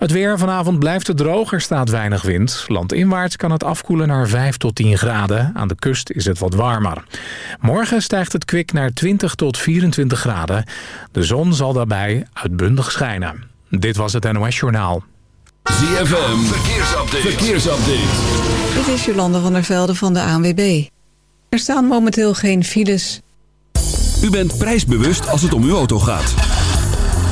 Het weer vanavond blijft het droog, er staat weinig wind. Landinwaarts kan het afkoelen naar 5 tot 10 graden. Aan de kust is het wat warmer. Morgen stijgt het kwik naar 20 tot 24 graden. De zon zal daarbij uitbundig schijnen. Dit was het NOS Journaal. ZFM, verkeersupdate. verkeersupdate. Dit is Jolande van der Velde van de ANWB. Er staan momenteel geen files. U bent prijsbewust als het om uw auto gaat.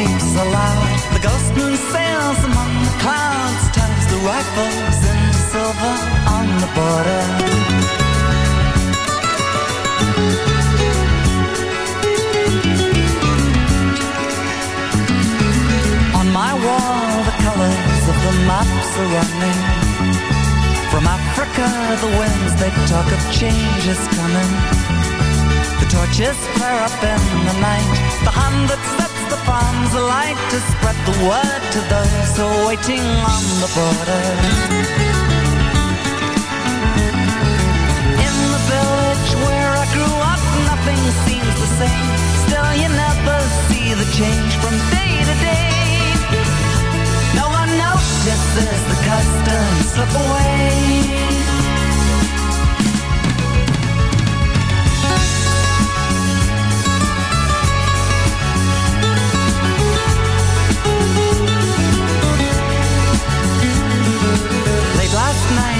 waves aloud. The ghost moon sails among the clouds, turns the rifles into silver on the border. On my wall, the colors of the maps are running. From Africa, the winds they talk of change is coming. The torches flare up in the night. The hand that sets the farms alight to spread the word to those who are waiting on the border. In the village where I grew up, nothing seems the same. Still, you never see the change from day to day. No one notices the customs slip away.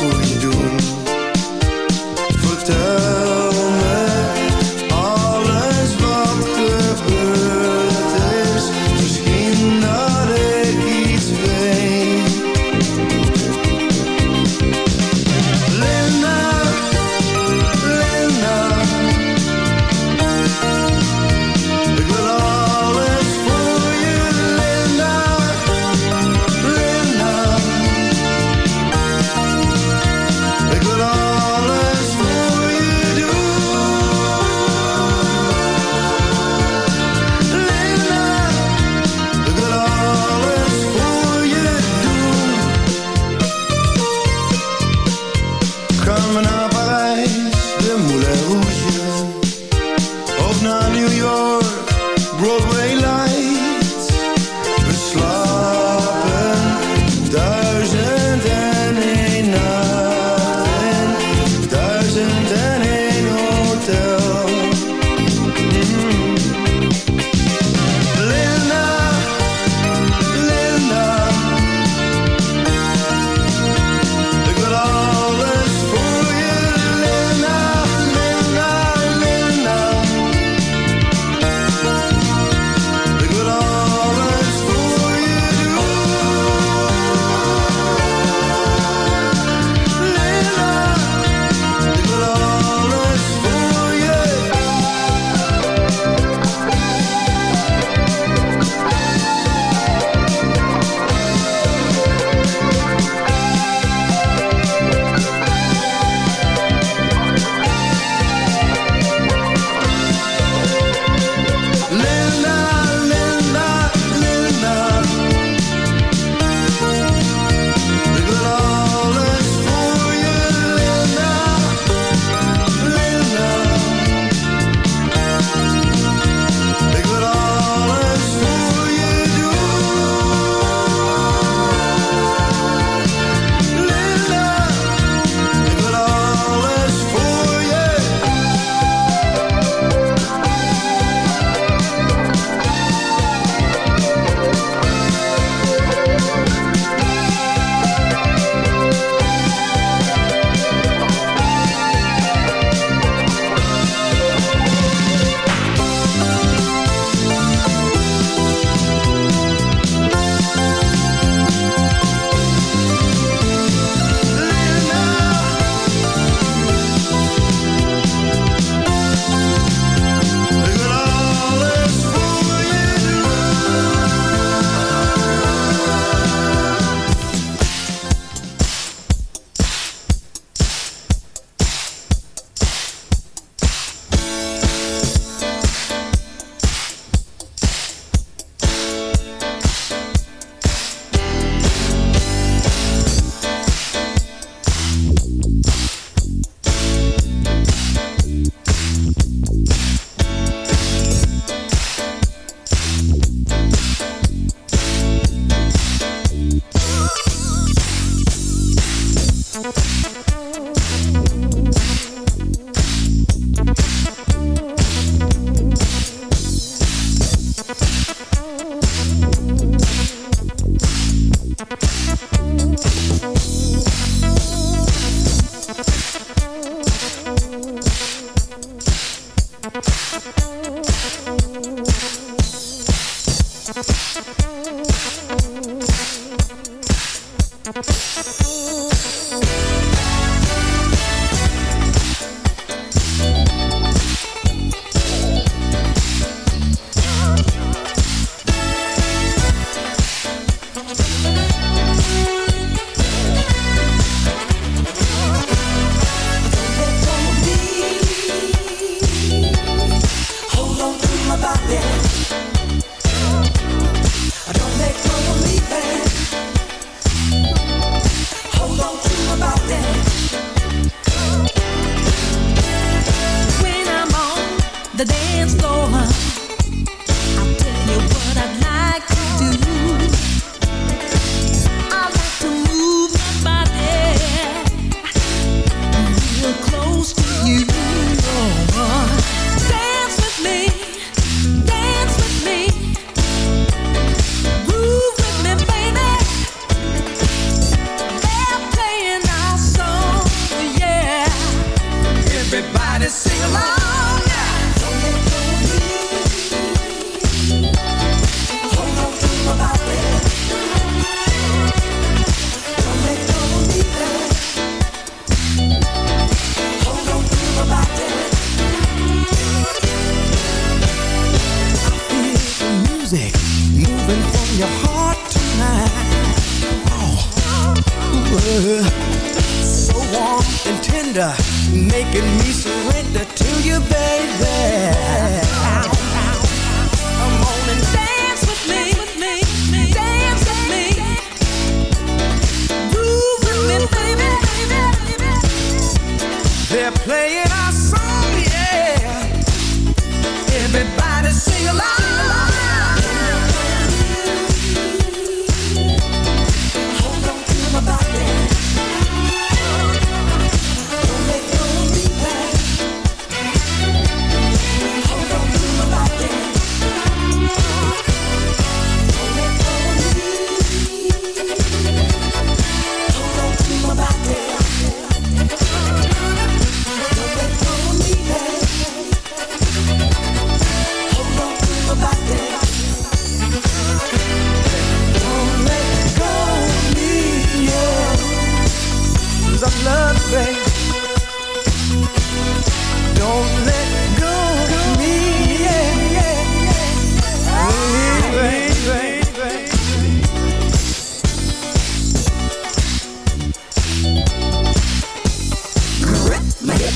Wat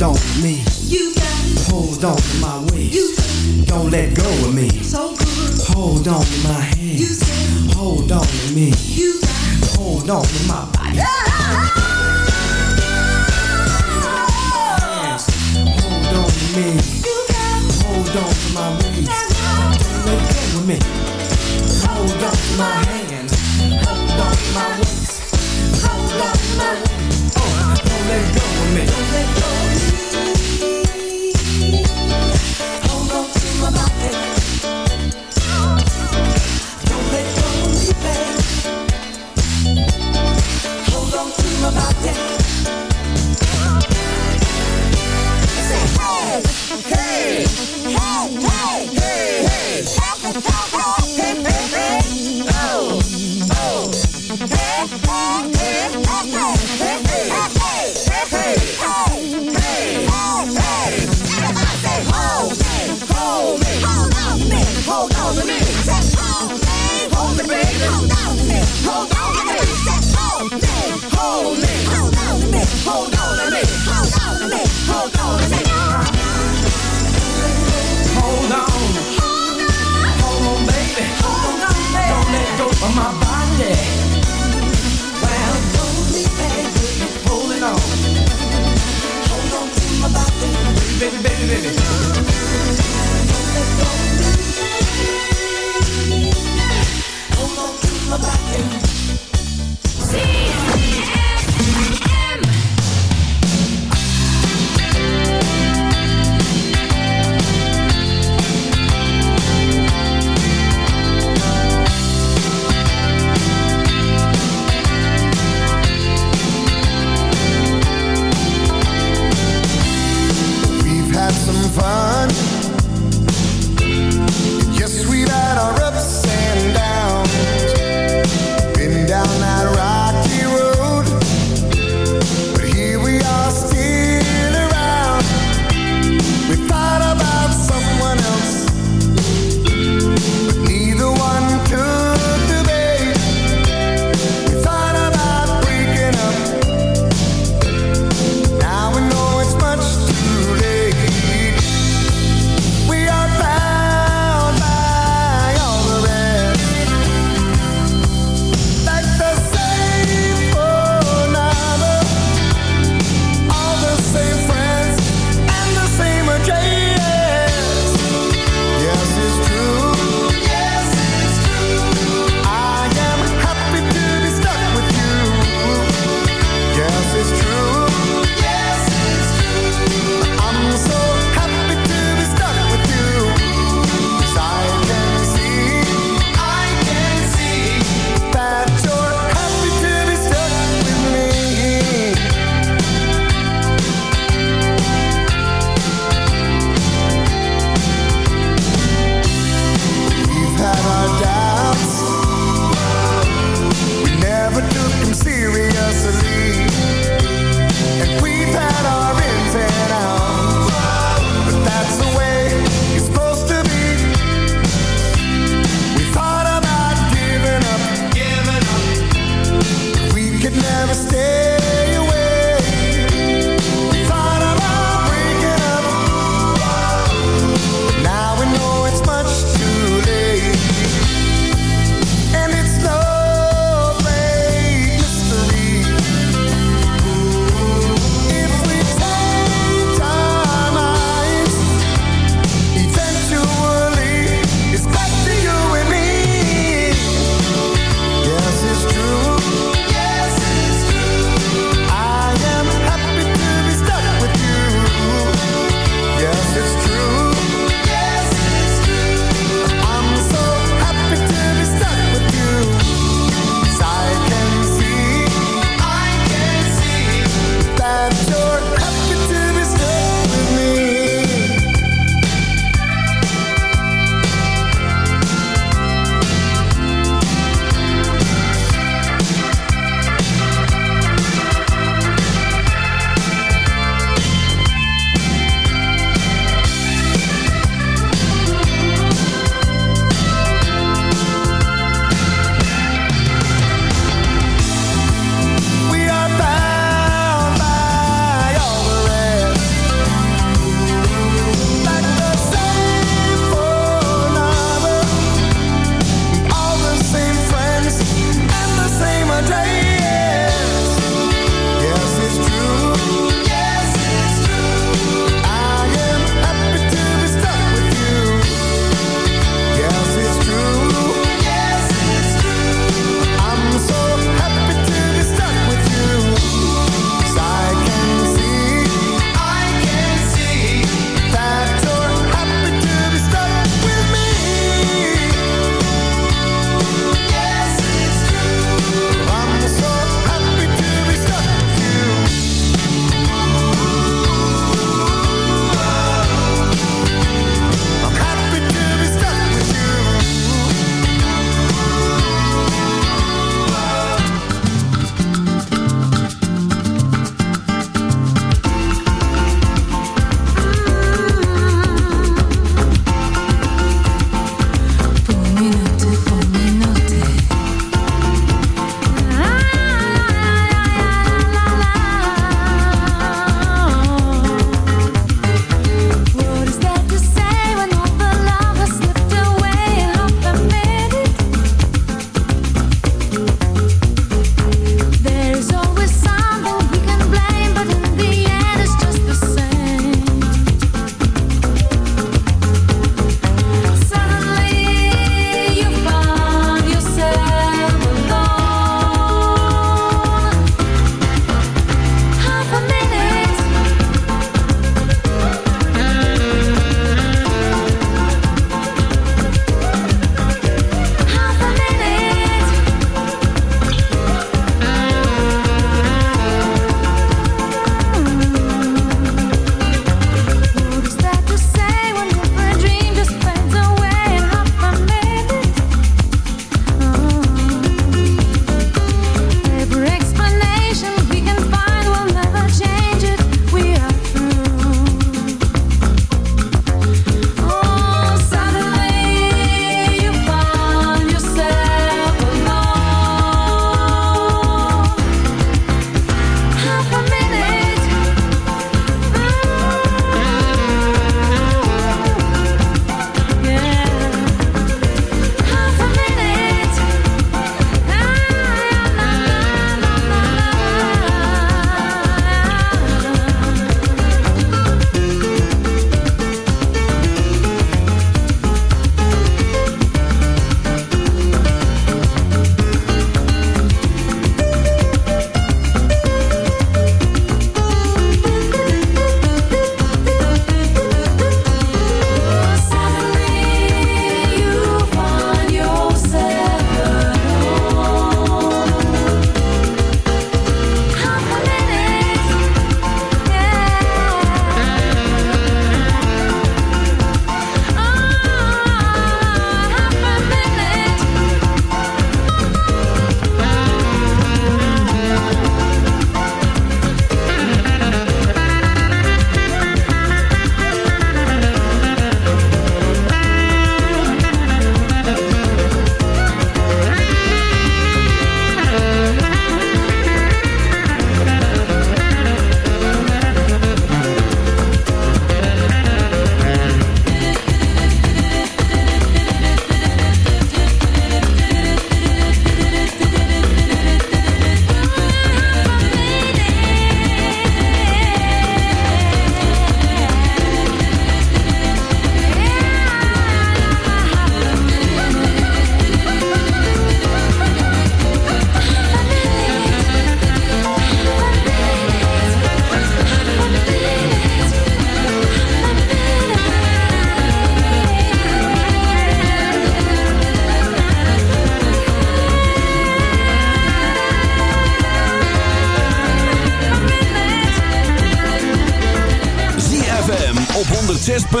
Hold on to me. you got it Hold on to my waist. You Don't let go of me. so good. Hold on to my hand. You said Hold on to me. you got it. Hold on to my body. Hold on to me. You got it. Hold on to my waist. Don't let go of me. Hold on to my hands. Hold on to my waist. Hold on to my waist. Let go of me. Don't let go of. Hold on to my body. Hold on to my body.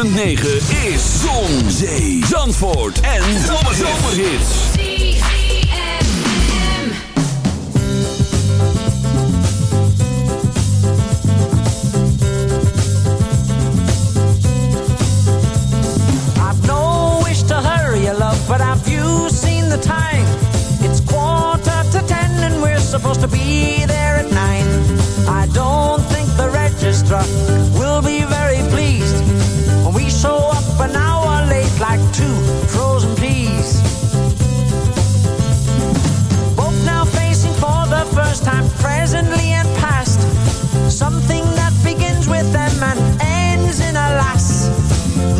9. Presently and past. Something that begins with them and ends in a lass.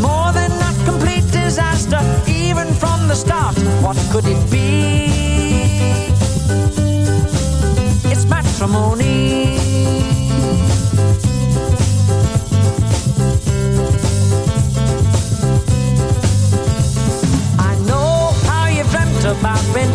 More than a complete disaster, even from the start. What could it be? It's matrimony. I know how you've dreamt about being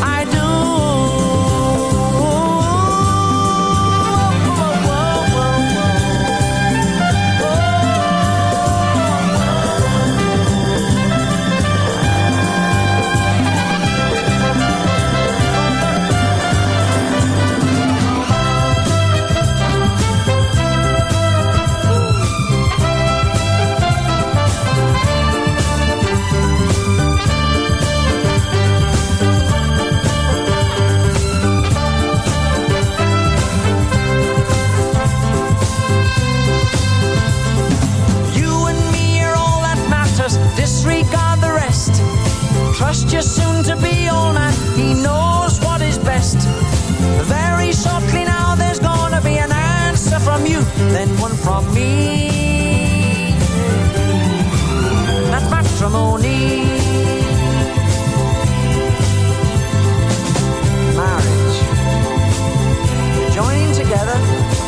from me. That's matrimony. Marriage. Joining together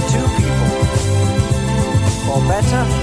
two people for better